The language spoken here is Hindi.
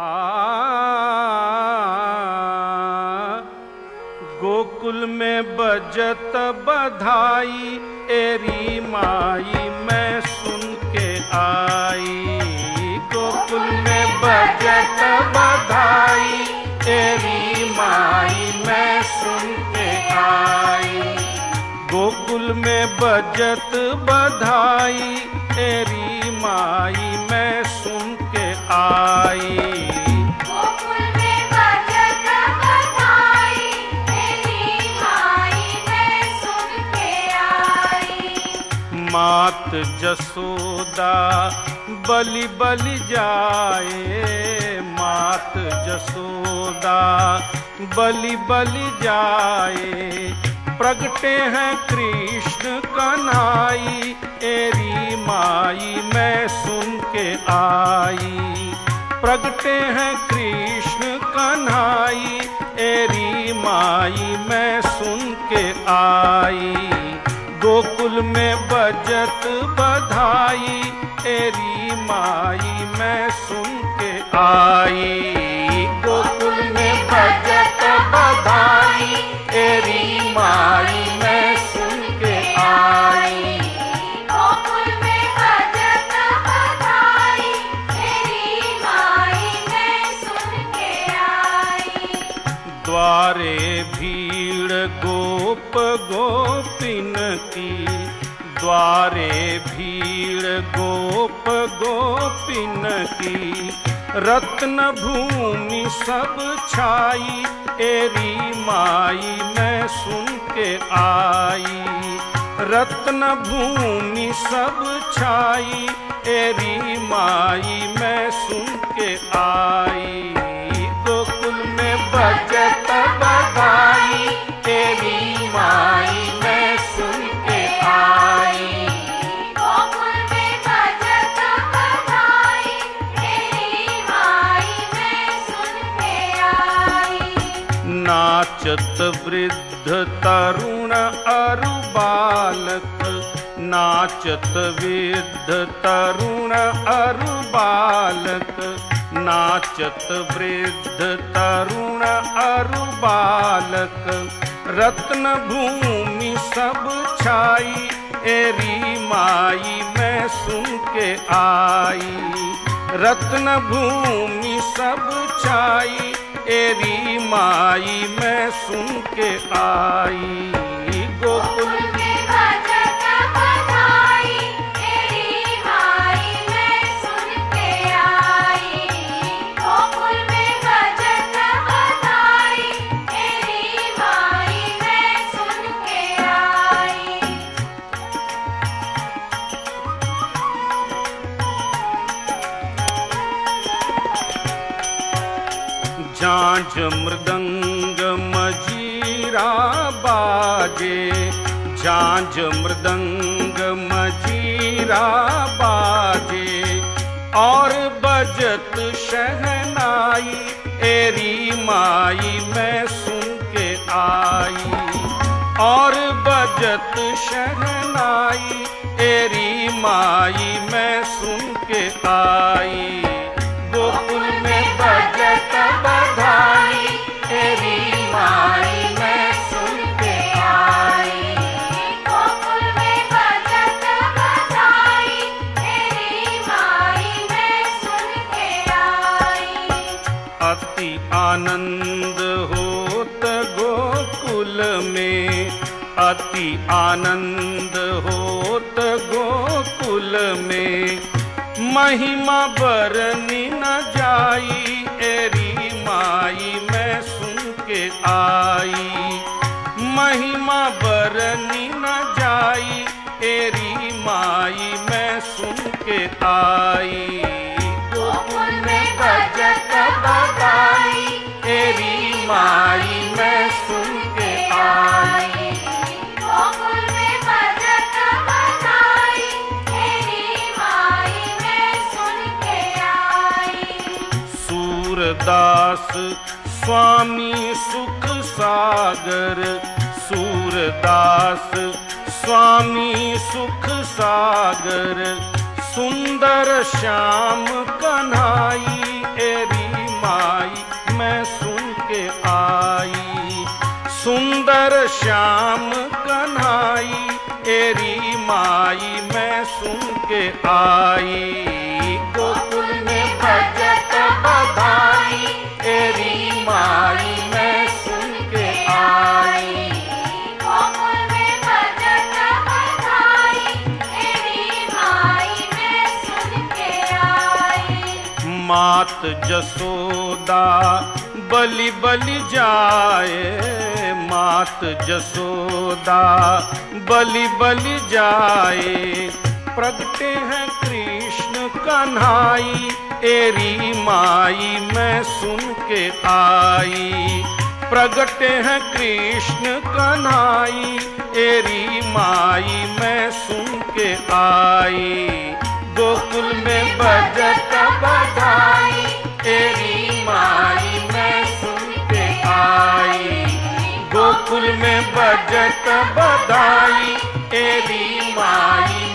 आ, गोकुल में बजत बधाई, एरी माई मैं सुन के आई। गोकुल में बजत बधाई, एरी माई मैं सुन के आई। गोकुल में बजत बधाई तेरी माई मैं सुन आई। मात जसोदा बलि बलि जाए मात जसोदा बलि बलि जाए। प्रगटे हैं कृष्ण कनाई एरी माई मैं सुन के आई। प्रगटे हैं कृष्ण कन्हाई एरी माई मैं सुन के आई। गोकुल में बजत बधाई। एरी माई मैं सुन के आई। गोकुल में बजत बधाई। एरी माई द्वारे भीड़ गोप गोपिन की। द्वारे भीड़ गोप गोपिन की। रत्न भूमि सब छाई, एरी माई मैं सुन के आई। रत्न भूमि सब छाई, एरी माई मैं सुन के आई। नाचत वृद्ध तरुण अरु बालक। नाचत वृद्ध तरुण अरु बालक। नाचत वृद्ध तरुण अरु बालक। रत्न भूमि सब छाई, एरी माई मैं सुन के आई। रत्न भूमि सब छाई एरी माई मैं सुन के आई। झांझ मृदंग मजीरा बाजे। झांझ मृदंग मजीरा बाजे। और बजत शहनाई, एरी माई मैं सुन के आई। और बजत शहनाई, एरी माई मैं सुन के आई। आनंद होत गोकुल में। अति आनंद होत गोकुल में। महिमा बरनी न जाई, एरी माई मैं सुन के आई। महिमा बरनी न जाई, एरी माई मैं सुन के आई। माई मैं सुन के आई। में माई मैं सुन सूरदास स्वामी सुख सागर। सूरदास स्वामी सुख सागर। सुंदर श्याम कन्हाई एरी के आई। सुंदर श्याम कन्हाई, एरी माई मैं सुन के आई। गोकुल में भजत बधाई, एरी माई मात जसोदा, बलि बलि जाए मात जसोदा, बलि बलि जाए। प्रगटे हैं कृष्ण कन्हाई, एरी माई मैं सुन के आई। प्रगटे हैं कृष्ण कन्हाई, एरी माई मैं सुन के आई। गोकुल में बजत गोकुल में बजत बधाई तेरी माई।